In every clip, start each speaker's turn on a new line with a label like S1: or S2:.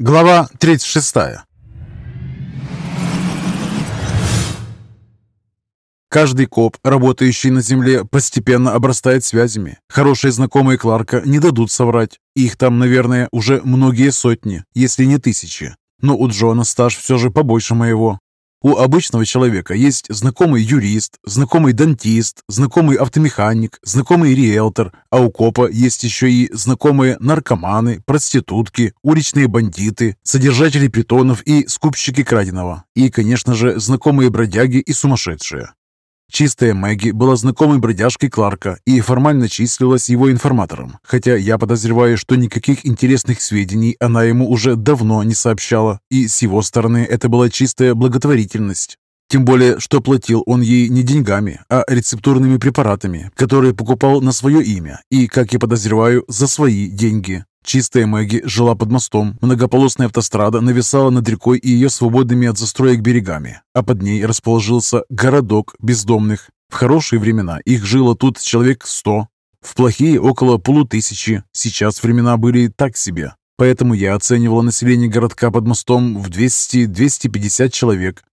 S1: Глава 36 Каждый коп, работающий на земле, постепенно обрастает связями. Хорошие знакомые Кларка не дадут соврать. Их там, наверное, уже многие сотни, если не тысячи. Но у Джона стаж все же побольше моего. У обычного человека есть знакомый юрист, знакомый дантист, знакомый автомеханик, знакомый риэлтор, а у копа есть еще и знакомые наркоманы, проститутки, уличные бандиты, содержатели притонов и скупщики краденого. И, конечно же, знакомые бродяги и сумасшедшие. Чистая Мэгги была знакомой бродяжкой Кларка и формально числилась его информатором, хотя я подозреваю, что никаких интересных сведений она ему уже давно не сообщала, и с его стороны это была чистая благотворительность. Тем более, что платил он ей не деньгами, а рецептурными препаратами, которые покупал на свое имя и, как я подозреваю, за свои деньги. Чистая Мэгги жила под мостом, многополосная автострада нависала над рекой и ее свободными от застроек берегами, а под ней расположился городок бездомных. В хорошие времена их жило тут человек сто, в плохие около полутысячи. Сейчас времена были так себе. Поэтому я оценивала население городка под мостом в 200-250 человек,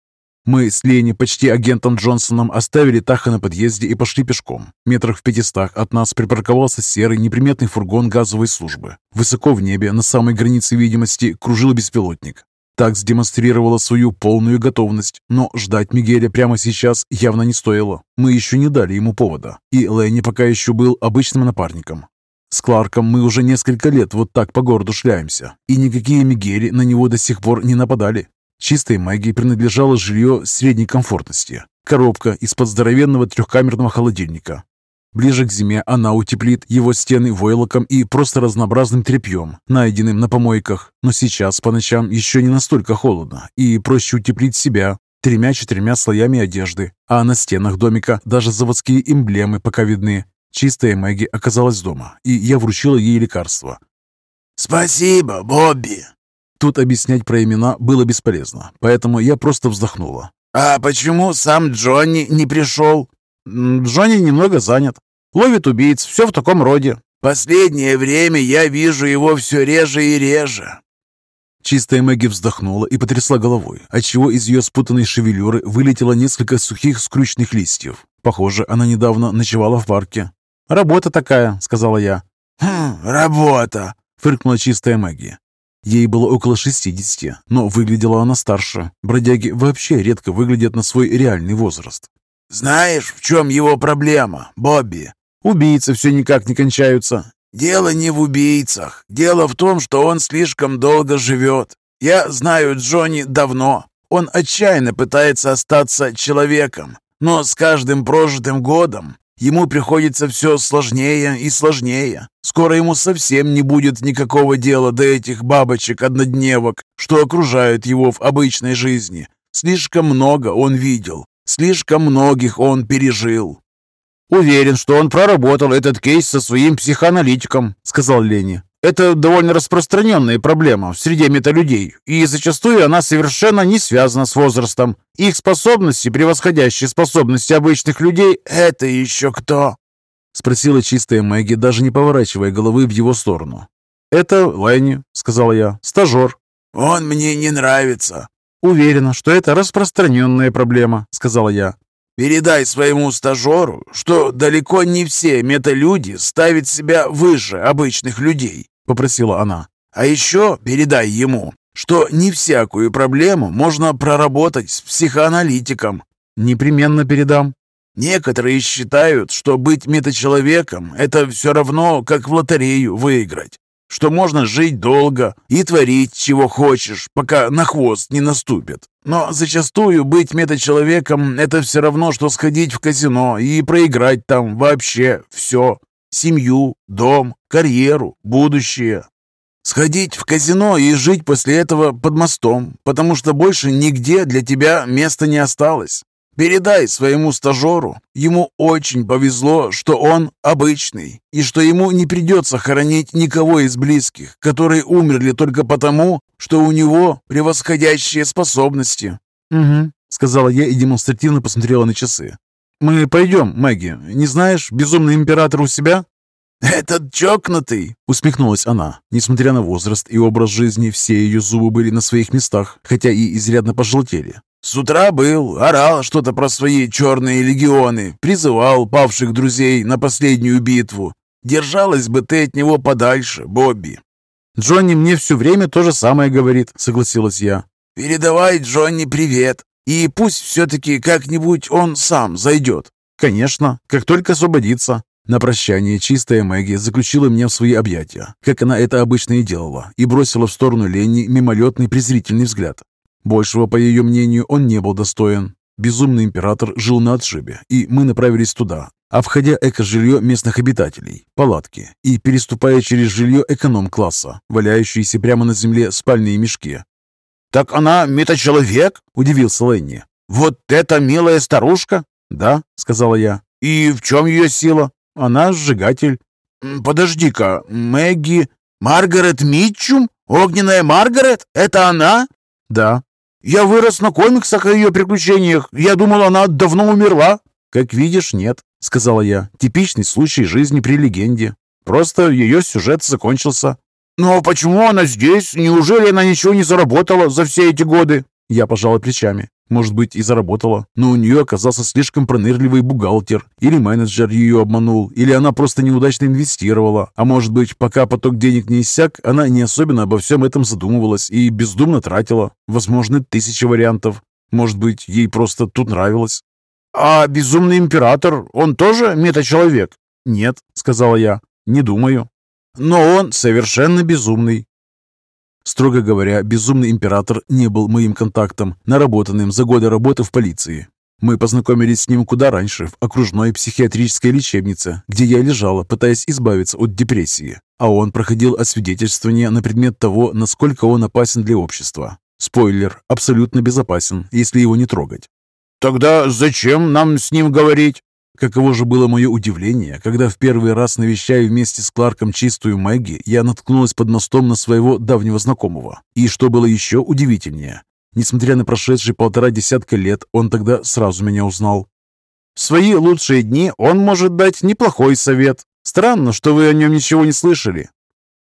S1: мы с Лени, почти агентом Джонсоном, оставили Таха на подъезде и пошли пешком. Метрах в пятистах от нас припарковался серый неприметный фургон газовой службы. Высоко в небе, на самой границе видимости, кружил беспилотник. Такс демонстрировала свою полную готовность, но ждать Мигеля прямо сейчас явно не стоило. Мы еще не дали ему повода, и Ленни пока еще был обычным напарником. С Кларком мы уже несколько лет вот так по городу шляемся, и никакие Мигели на него до сих пор не нападали. Чистой магии принадлежало жилье средней комфортности. Коробка из-под здоровенного трехкамерного холодильника. Ближе к зиме она утеплит его стены войлоком и просто разнообразным тряпьем, найденным на помойках. Но сейчас по ночам еще не настолько холодно, и проще утеплить себя тремя-четырьмя слоями одежды. А на стенах домика даже заводские эмблемы пока видны. Чистая Мэгги оказалась дома, и я вручила ей лекарство.
S2: «Спасибо, Бобби!»
S1: Тут объяснять про имена было бесполезно, поэтому я просто вздохнула.
S2: «А почему сам Джонни не пришел?»
S1: «Джонни немного занят. Ловит убийц, все в таком роде».
S2: «Последнее время я вижу его все реже и реже».
S1: Чистая Мэгги вздохнула и потрясла головой, отчего из ее спутанной шевелюры вылетело несколько сухих скрученных листьев. Похоже, она недавно ночевала в парке. «Работа такая», — сказала я.
S2: «Хм, работа», —
S1: фыркнула чистая Мэгги. Ей было около 60, но выглядела она старше. Бродяги вообще редко выглядят на свой реальный возраст.
S2: «Знаешь, в чем его проблема, Бобби?»
S1: «Убийцы все никак не кончаются».
S2: «Дело не в убийцах. Дело в том, что он слишком долго живет. Я знаю Джонни давно. Он отчаянно пытается остаться человеком, но с каждым прожитым годом Ему приходится все сложнее и сложнее. Скоро ему совсем не будет никакого дела до этих бабочек-однодневок, что окружают его в обычной жизни. Слишком много он видел, слишком многих он пережил.
S1: «Уверен, что он проработал этот кейс со своим психоаналитиком», — сказал Лени. Это довольно распространенная проблема в среде металюдей, и зачастую она совершенно не связана с возрастом. Их способности, превосходящие способности обычных людей,
S2: это еще кто?
S1: Спросила чистая Мэгги, даже не поворачивая головы в его сторону. «Это Лайни», — сказала я, — «стажер».
S2: «Он мне не нравится».
S1: «Уверена, что это распространенная проблема», — сказала я.
S2: Передай своему стажеру, что далеко не все металюди ставят себя выше обычных людей. — попросила она. «А еще передай ему, что не всякую проблему можно проработать с психоаналитиком».
S1: «Непременно передам».
S2: «Некоторые считают, что быть метачеловеком — это все равно, как в лотерею выиграть, что можно жить долго и творить, чего хочешь, пока на хвост не наступит. Но зачастую быть метачеловеком — это все равно, что сходить в казино и проиграть там вообще все семью, дом, карьеру, будущее. Сходить в казино и жить после этого под мостом, потому что больше нигде для тебя места не осталось. Передай своему стажеру, ему очень повезло, что он обычный, и что ему не придется хоронить никого из близких, которые умерли только потому, что у него превосходящие способности.
S1: «Угу», — сказала я и демонстративно посмотрела на часы. «Мы пойдем, Мэгги. Не знаешь, безумный император у себя?»
S2: «Этот чокнутый!»
S1: — усмехнулась она. Несмотря на возраст и образ жизни, все ее зубы были на своих местах, хотя и изрядно пожелтели.
S2: «С утра был, орал что-то про свои черные легионы, призывал павших друзей на последнюю битву. Держалась бы ты от него подальше, Бобби!»
S1: «Джонни мне все время то же самое говорит», — согласилась я.
S2: «Передавай Джонни привет, и пусть все-таки как-нибудь он сам зайдет».
S1: «Конечно, как только освободится». На прощание чистая Мэгги заключила меня в свои объятия, как она это обычно и делала, и бросила в сторону Ленни мимолетный презрительный взгляд. Большего, по ее мнению, он не был достоин. Безумный император жил на отшибе, и мы направились туда, обходя эко-жилье местных обитателей, палатки, и переступая через жилье эконом-класса, валяющиеся прямо на земле спальные мешки.
S2: «Так она метачеловек?» – удивился Ленни. «Вот эта милая старушка?»
S1: «Да», – сказала я.
S2: «И в чем ее сила?»
S1: «Она сжигатель».
S2: «Подожди-ка, Мэгги... Маргарет Митчум? Огненная Маргарет? Это она?»
S1: «Да».
S2: «Я вырос на комиксах о ее приключениях. Я думал, она давно умерла».
S1: «Как видишь, нет», — сказала я. «Типичный случай жизни при легенде. Просто ее сюжет закончился».
S2: «Но почему она здесь? Неужели она ничего не заработала за все эти годы?»
S1: Я пожала плечами. Может быть, и заработала, но у нее оказался слишком пронырливый бухгалтер, или менеджер ее обманул, или она просто неудачно инвестировала, а может быть, пока поток денег не иссяк, она не особенно обо всем этом задумывалась и бездумно тратила. Возможно, тысячи вариантов. Может быть, ей просто тут нравилось.
S2: «А безумный император, он тоже метачеловек?»
S1: «Нет», — сказала я, — «не думаю».
S2: «Но он совершенно безумный.
S1: Строго говоря, безумный император не был моим контактом, наработанным за годы работы в полиции. Мы познакомились с ним куда раньше, в окружной психиатрической лечебнице, где я лежала, пытаясь избавиться от депрессии, а он проходил освидетельствование на предмет того, насколько он опасен для общества. Спойлер, абсолютно безопасен, если его не трогать.
S2: «Тогда зачем нам с ним говорить?»
S1: Каково же было мое удивление, когда в первый раз, навещая вместе с Кларком чистую Мэгги, я наткнулась под мостом на своего давнего знакомого. И что было еще удивительнее, несмотря на прошедшие полтора десятка лет, он тогда сразу меня узнал.
S2: В свои лучшие дни он может дать неплохой совет. Странно, что вы о нем ничего не слышали.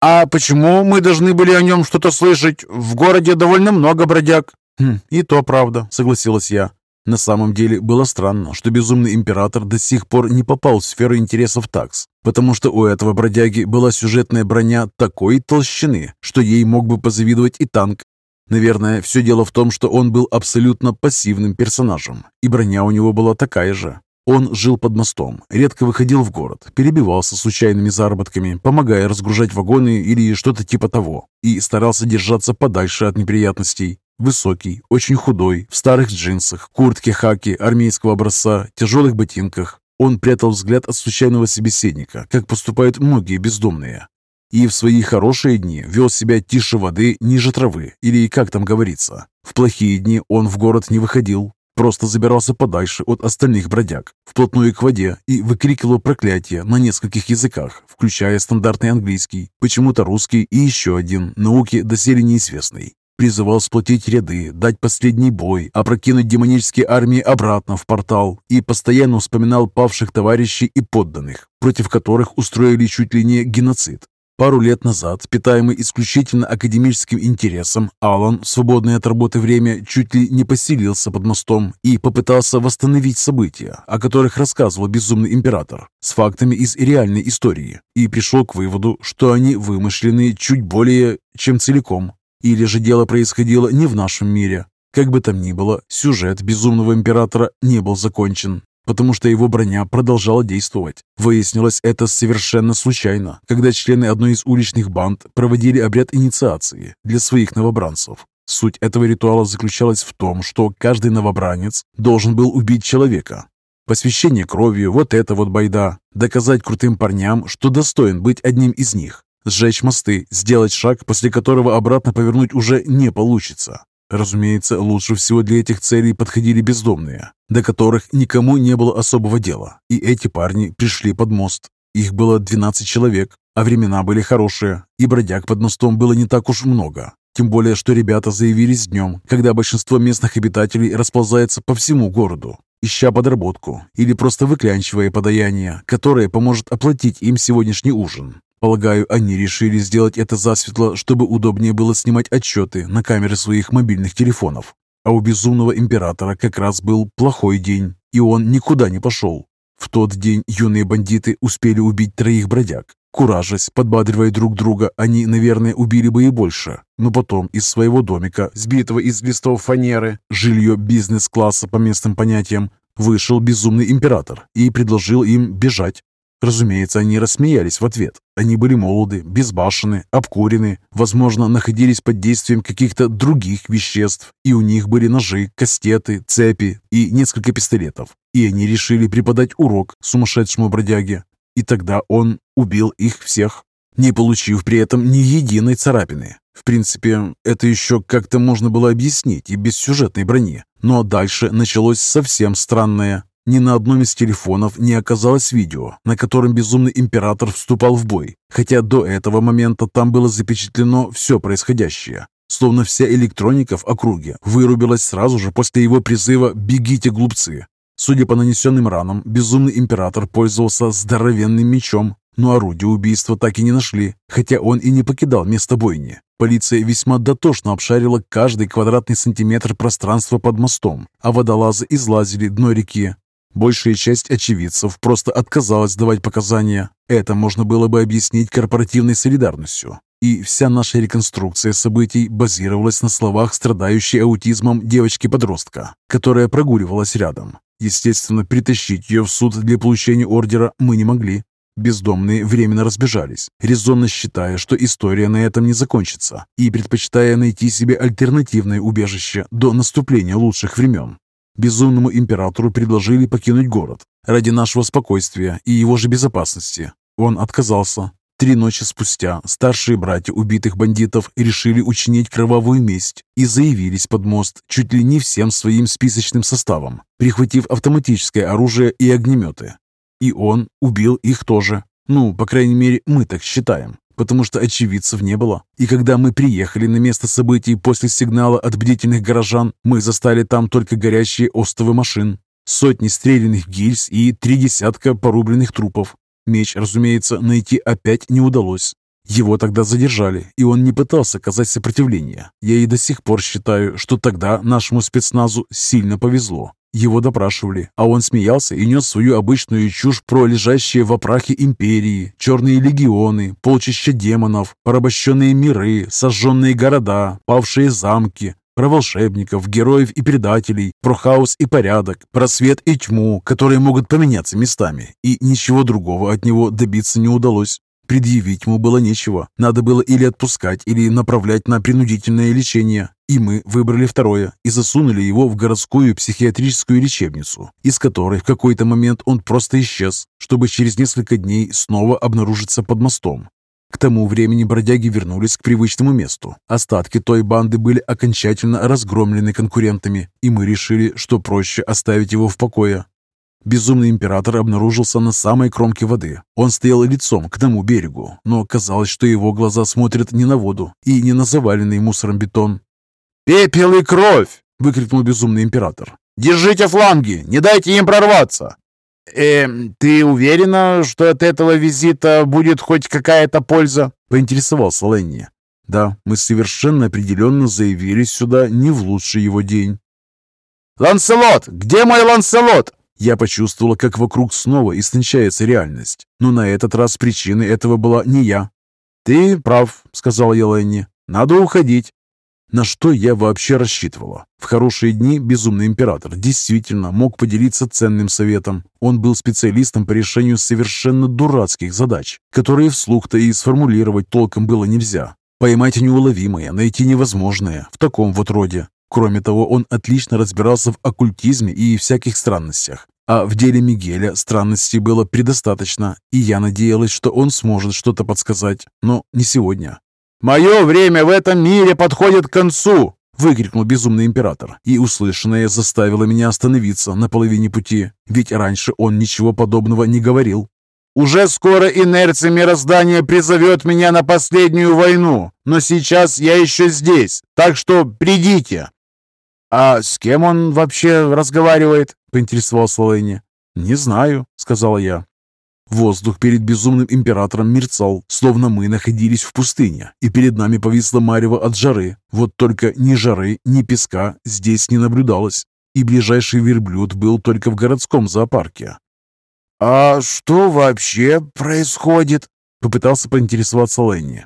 S2: А почему мы должны были о нем что-то слышать? В городе довольно много бродяг.
S1: Хм, и то правда, согласилась я. На самом деле было странно, что безумный император до сих пор не попал в сферу интересов такс, потому что у этого бродяги была сюжетная броня такой толщины, что ей мог бы позавидовать и танк. Наверное, все дело в том, что он был абсолютно пассивным персонажем, и броня у него была такая же. Он жил под мостом, редко выходил в город, перебивался случайными заработками, помогая разгружать вагоны или что-то типа того, и старался держаться подальше от неприятностей. Высокий, очень худой, в старых джинсах, куртке хаки армейского образца, тяжелых ботинках. Он прятал взгляд от случайного собеседника, как поступают многие бездомные. И в свои хорошие дни вел себя тише воды, ниже травы, или как там говорится. В плохие дни он в город не выходил, просто забирался подальше от остальных бродяг, вплотную к воде и выкрикивал проклятия на нескольких языках, включая стандартный английский, почему-то русский и еще один, науки доселе неизвестный. Призывал сплотить ряды, дать последний бой, опрокинуть демонические армии обратно в портал и постоянно вспоминал павших товарищей и подданных, против которых устроили чуть ли не геноцид. Пару лет назад, питаемый исключительно академическим интересом, Алан в свободное от работы время чуть ли не поселился под мостом и попытался восстановить события, о которых рассказывал безумный император, с фактами из реальной истории, и пришел к выводу, что они вымышлены чуть более, чем целиком. Или же дело происходило не в нашем мире. Как бы там ни было, сюжет Безумного Императора не был закончен, потому что его броня продолжала действовать. Выяснилось это совершенно случайно, когда члены одной из уличных банд проводили обряд инициации для своих новобранцев. Суть этого ритуала заключалась в том, что каждый новобранец должен был убить человека. Посвящение кровью – вот это вот байда. Доказать крутым парням, что достоин быть одним из них сжечь мосты, сделать шаг, после которого обратно повернуть уже не получится. Разумеется, лучше всего для этих целей подходили бездомные, до которых никому не было особого дела. И эти парни пришли под мост. Их было 12 человек, а времена были хорошие, и бродяг под мостом было не так уж много. Тем более, что ребята заявились днем, когда большинство местных обитателей расползается по всему городу. ища подработку или просто выклянчивая подаяние, которое поможет оплатить им сегодняшний ужин. Полагаю, они решили сделать это засветло, чтобы удобнее было снимать отчеты на камеры своих мобильных телефонов. А у безумного императора как раз был плохой день, и он никуда не пошел. В тот день юные бандиты успели убить троих бродяг. Куражась, подбадривая друг друга, они, наверное, убили бы и больше. Но потом из своего домика, сбитого из листов фанеры, жилье бизнес-класса по местным понятиям, вышел безумный император и предложил им бежать. Разумеется, они рассмеялись в ответ. Они были молоды, безбашены, обкурены, возможно, находились под действием каких-то других веществ, и у них были ножи, кастеты, цепи и несколько пистолетов. И они решили преподать урок сумасшедшему бродяге. И тогда он убил их всех, не получив при этом ни единой царапины. В принципе, это еще как-то можно было объяснить и без сюжетной брони. Но дальше началось совсем странное. Ни на одном из телефонов не оказалось видео, на котором безумный император вступал в бой, хотя до этого момента там было запечатлено все происходящее. Словно вся электроника в округе вырубилась сразу же после его призыва «Бегите, глупцы!». Судя по нанесенным ранам, безумный император пользовался здоровенным мечом, но орудие убийства так и не нашли, хотя он и не покидал место бойни. Полиция весьма дотошно обшарила каждый квадратный сантиметр пространства под мостом, а водолазы излазили дно реки, Большая часть очевидцев просто отказалась давать показания. Это можно было бы объяснить корпоративной солидарностью. И вся наша реконструкция событий базировалась на словах страдающей аутизмом девочки-подростка, которая прогуливалась рядом. Естественно, притащить ее в суд для получения ордера мы не могли. Бездомные временно разбежались, резонно считая, что история на этом не закончится, и предпочитая найти себе альтернативное убежище до наступления лучших времен. Безумному императору предложили покинуть город ради нашего спокойствия и его же безопасности. Он отказался. Три ночи спустя старшие братья убитых бандитов решили учинить кровавую месть и заявились под мост чуть ли не всем своим списочным составом, прихватив автоматическое оружие и огнеметы. И он убил их тоже. Ну, по крайней мере, мы так считаем потому что очевидцев не было. И когда мы приехали на место событий после сигнала от бдительных горожан, мы застали там только горящие остовы машин, сотни стрелянных гильз и три десятка порубленных трупов. Меч, разумеется, найти опять не удалось. Его тогда задержали, и он не пытался оказать сопротивление. Я и до сих пор считаю, что тогда нашему спецназу сильно повезло. Его допрашивали, а он смеялся и нес свою обычную чушь про лежащие в опрахе империи, черные легионы, полчища демонов, порабощенные миры, сожженные города, павшие замки, про волшебников, героев и предателей, про хаос и порядок, про свет и тьму, которые могут поменяться местами, и ничего другого от него добиться не удалось. Предъявить ему было нечего. Надо было или отпускать, или направлять на принудительное лечение. И мы выбрали второе и засунули его в городскую психиатрическую лечебницу, из которой в какой-то момент он просто исчез, чтобы через несколько дней снова обнаружиться под мостом. К тому времени бродяги вернулись к привычному месту. Остатки той банды были окончательно разгромлены конкурентами, и мы решили, что проще оставить его в покое. Безумный император обнаружился на самой кромке воды. Он стоял лицом к тому берегу, но казалось, что его глаза смотрят не на воду и не на заваленный мусором бетон.
S2: «Пепел и кровь!» — выкрикнул безумный император. «Держите фланги! Не дайте им прорваться!» «Э, ты уверена, что от этого визита будет хоть какая-то польза?» — поинтересовался Ленни.
S1: «Да, мы совершенно определенно заявились сюда не в лучший его день».
S2: «Ланселот! Где мой Ланселот?»
S1: Я почувствовала, как вокруг снова истончается реальность. Но на этот раз причиной этого была не я.
S2: «Ты прав», — сказала я Ленни. «Надо уходить».
S1: На что я вообще рассчитывала? В хорошие дни безумный император действительно мог поделиться ценным советом. Он был специалистом по решению совершенно дурацких задач, которые вслух-то и сформулировать толком было нельзя. Поймать неуловимое, найти невозможное в таком вот роде. Кроме того, он отлично разбирался в оккультизме и всяких странностях. А в деле Мигеля странностей было предостаточно, и я надеялась, что он сможет что-то подсказать, но не сегодня.
S2: «Мое время в этом мире подходит к концу!»
S1: выкрикнул безумный император, и услышанное заставило меня остановиться на половине пути, ведь раньше он ничего подобного не говорил.
S2: Уже скоро инерция мироздания призовет меня на последнюю войну, но сейчас я еще здесь, так что придите!»
S1: «А с кем он вообще разговаривает?» – поинтересовался Лэнни. «Не знаю», – сказала я. Воздух перед безумным императором мерцал, словно мы находились в пустыне, и перед нами повисла марево от жары. Вот только ни жары, ни песка здесь не наблюдалось, и ближайший верблюд был только в городском зоопарке.
S2: «А что вообще происходит?»
S1: — попытался поинтересоваться Ленни.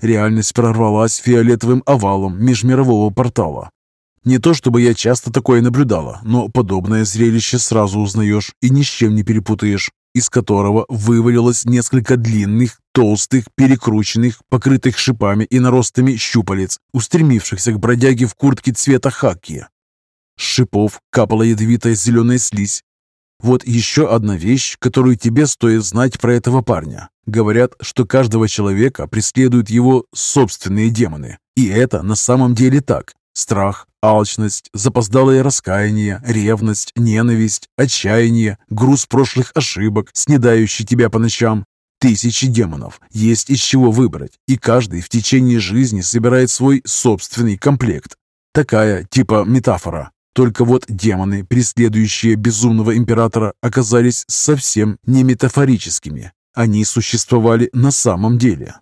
S1: Реальность прорвалась фиолетовым овалом межмирового портала. Не то чтобы я часто такое наблюдала, но подобное зрелище сразу узнаешь и ни с чем не перепутаешь из которого вывалилось несколько длинных, толстых, перекрученных, покрытых шипами и наростами щупалец, устремившихся к бродяге в куртке цвета хаки. С шипов капала ядовитая зеленая слизь. Вот еще одна вещь, которую тебе стоит знать про этого парня. Говорят, что каждого человека преследуют его собственные демоны. И это на самом деле так. Страх, алчность, запоздалое раскаяние, ревность, ненависть, отчаяние, груз прошлых ошибок, снедающий тебя по ночам. Тысячи демонов, есть из чего выбрать, и каждый в течение жизни собирает свой собственный комплект. Такая, типа, метафора. Только вот демоны, преследующие безумного императора, оказались совсем не метафорическими. Они существовали на самом деле.